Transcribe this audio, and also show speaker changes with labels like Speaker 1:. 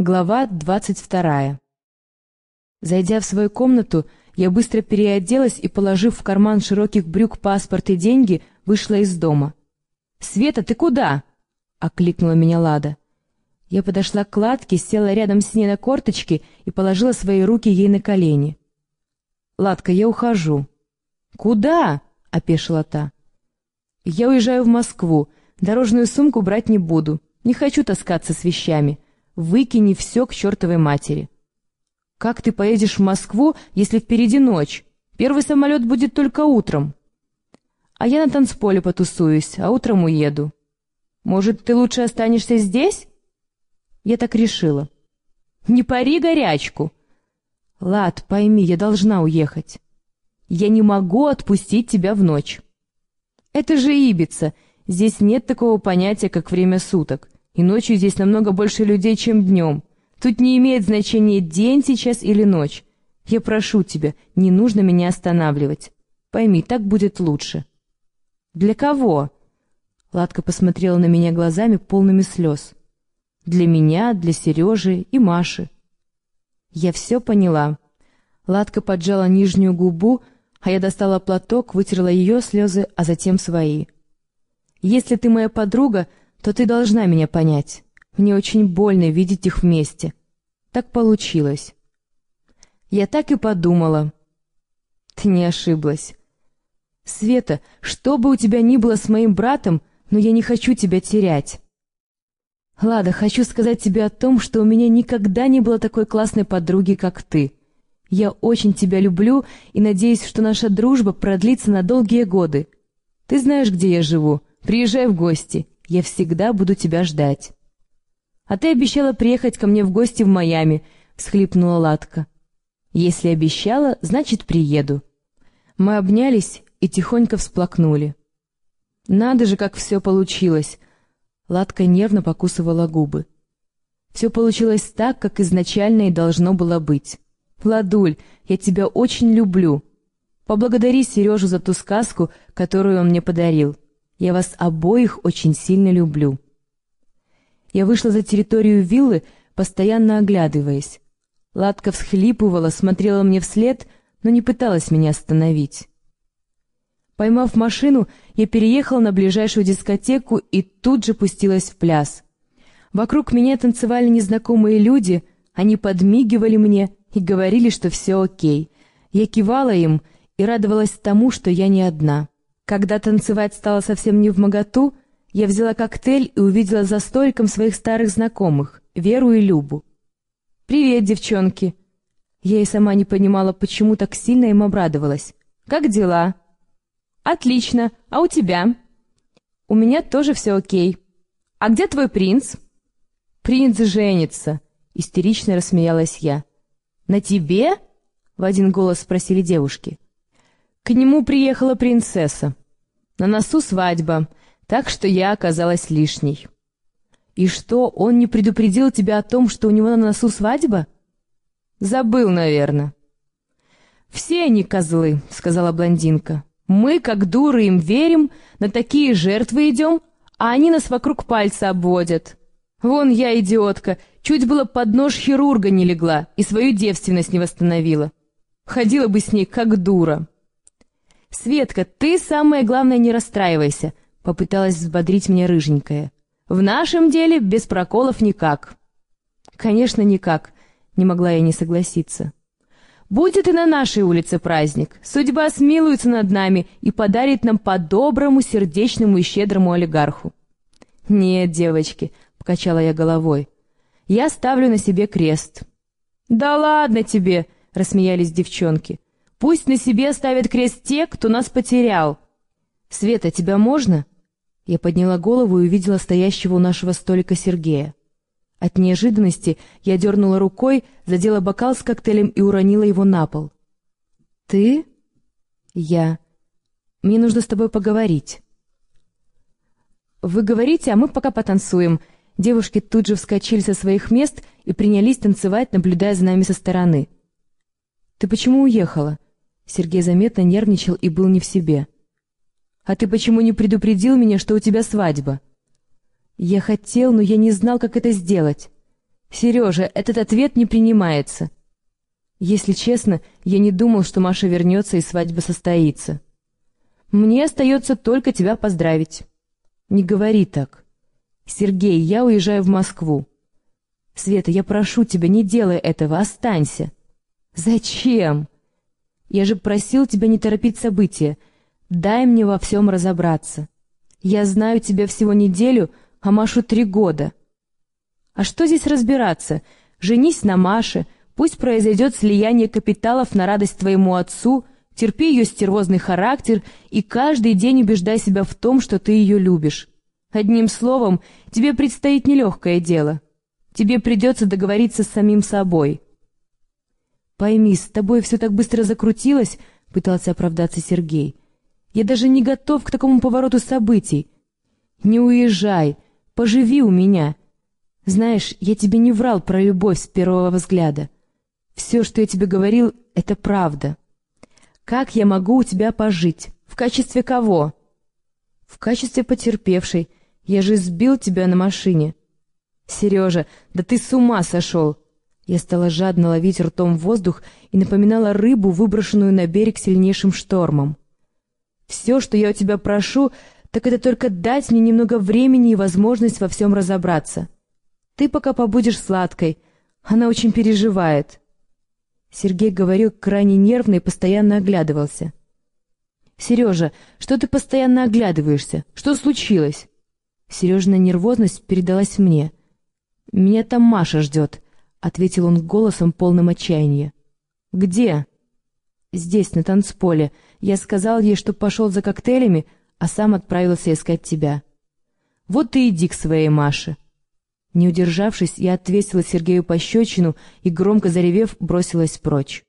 Speaker 1: Глава двадцать вторая. Зайдя в свою комнату, я быстро переоделась и, положив в карман широких брюк паспорт и деньги, вышла из дома. «Света, ты куда?» — окликнула меня Лада. Я подошла к кладке, села рядом с ней на корточки и положила свои руки ей на колени. «Ладка, я ухожу». «Куда?» — опешила та. «Я уезжаю в Москву. Дорожную сумку брать не буду. Не хочу таскаться с вещами». Выкини все к чертовой матери. Как ты поедешь в Москву, если впереди ночь? Первый самолет будет только утром. А я на танцполе потусуюсь, а утром уеду. Может, ты лучше останешься здесь? Я так решила. Не пари горячку. Лад, пойми, я должна уехать. Я не могу отпустить тебя в ночь. Это же Ибица. Здесь нет такого понятия, как время суток. И ночью здесь намного больше людей, чем днем. Тут не имеет значения день сейчас или ночь. Я прошу тебя, не нужно меня останавливать. Пойми, так будет лучше». «Для кого?» Ладка посмотрела на меня глазами, полными слез. «Для меня, для Сережи и Маши». Я все поняла. Ладка поджала нижнюю губу, а я достала платок, вытерла ее слезы, а затем свои. «Если ты моя подруга, то ты должна меня понять. Мне очень больно видеть их вместе. Так получилось. Я так и подумала. Ты не ошиблась. Света, что бы у тебя ни было с моим братом, но я не хочу тебя терять. Лада, хочу сказать тебе о том, что у меня никогда не было такой классной подруги, как ты. Я очень тебя люблю и надеюсь, что наша дружба продлится на долгие годы. Ты знаешь, где я живу. Приезжай в гости. Я всегда буду тебя ждать. А ты обещала приехать ко мне в гости в Майами, всхлипнула Латка. Если обещала, значит, приеду. Мы обнялись и тихонько всплакнули. Надо же, как все получилось. Латка нервно покусывала губы. Все получилось так, как изначально и должно было быть. Ладуль, я тебя очень люблю. Поблагодари Сережу за ту сказку, которую он мне подарил. Я вас обоих очень сильно люблю». Я вышла за территорию виллы, постоянно оглядываясь. Ладка всхлипывала, смотрела мне вслед, но не пыталась меня остановить. Поймав машину, я переехала на ближайшую дискотеку и тут же пустилась в пляс. Вокруг меня танцевали незнакомые люди, они подмигивали мне и говорили, что все окей. Я кивала им и радовалась тому, что я не одна. Когда танцевать стало совсем не в моготу, я взяла коктейль и увидела за столиком своих старых знакомых, Веру и Любу. «Привет, девчонки!» Я и сама не понимала, почему так сильно им обрадовалась. «Как дела?» «Отлично. А у тебя?» «У меня тоже все окей. А где твой принц?» «Принц женится», — истерично рассмеялась я. «На тебе?» — в один голос спросили девушки. К нему приехала принцесса. На носу свадьба, так что я оказалась лишней. И что, он не предупредил тебя о том, что у него на носу свадьба? Забыл, наверное. Все они козлы, сказала блондинка. Мы, как дуры, им верим, на такие жертвы идем, а они нас вокруг пальца обводят. Вон я, идиотка, чуть было под нож хирурга не легла и свою девственность не восстановила. Ходила бы с ней, как дура. «Светка, ты, самое главное, не расстраивайся», — попыталась взбодрить меня рыженькая. «В нашем деле без проколов никак». «Конечно, никак», — не могла я не согласиться. «Будет и на нашей улице праздник. Судьба смилуется над нами и подарит нам по доброму, сердечному и щедрому олигарху». «Нет, девочки», — покачала я головой, — «я ставлю на себе крест». «Да ладно тебе», — рассмеялись девчонки. Пусть на себе ставят крест те, кто нас потерял. Света, тебя можно? Я подняла голову и увидела стоящего у нашего столика Сергея. От неожиданности я дернула рукой, задела бокал с коктейлем и уронила его на пол. «Ты?» «Я. Мне нужно с тобой поговорить». «Вы говорите, а мы пока потанцуем». Девушки тут же вскочили со своих мест и принялись танцевать, наблюдая за нами со стороны. «Ты почему уехала?» Сергей заметно нервничал и был не в себе. «А ты почему не предупредил меня, что у тебя свадьба?» «Я хотел, но я не знал, как это сделать». Сережа, этот ответ не принимается. Если честно, я не думал, что Маша вернется и свадьба состоится. Мне остается только тебя поздравить. Не говори так. Сергей, я уезжаю в Москву. Света, я прошу тебя, не делай этого, останься. Зачем? Я же просил тебя не торопить события. Дай мне во всем разобраться. Я знаю тебя всего неделю, а Машу три года. А что здесь разбираться? Женись на Маше, пусть произойдет слияние капиталов на радость твоему отцу, терпи ее стервозный характер и каждый день убеждай себя в том, что ты ее любишь. Одним словом, тебе предстоит нелегкое дело. Тебе придется договориться с самим собой. «Пойми, с тобой все так быстро закрутилось», — пытался оправдаться Сергей. «Я даже не готов к такому повороту событий. Не уезжай, поживи у меня. Знаешь, я тебе не врал про любовь с первого взгляда. Все, что я тебе говорил, — это правда. Как я могу у тебя пожить? В качестве кого?» «В качестве потерпевшей. Я же сбил тебя на машине». «Сережа, да ты с ума сошел!» Я стала жадно ловить ртом воздух и напоминала рыбу, выброшенную на берег сильнейшим штормом. «Все, что я у тебя прошу, так это только дать мне немного времени и возможность во всем разобраться. Ты пока побудешь сладкой. Она очень переживает». Сергей говорил крайне нервно и постоянно оглядывался. «Сережа, что ты постоянно оглядываешься? Что случилось?» Сережина нервозность передалась мне. «Меня там Маша ждет». — ответил он голосом, полным отчаяния. «Где?» «Здесь, на танцполе. Я сказал ей, что пошел за коктейлями, а сам отправился искать тебя». «Вот ты иди к своей Маше». Не удержавшись, я отвесила Сергею пощечину и, громко заревев, бросилась прочь.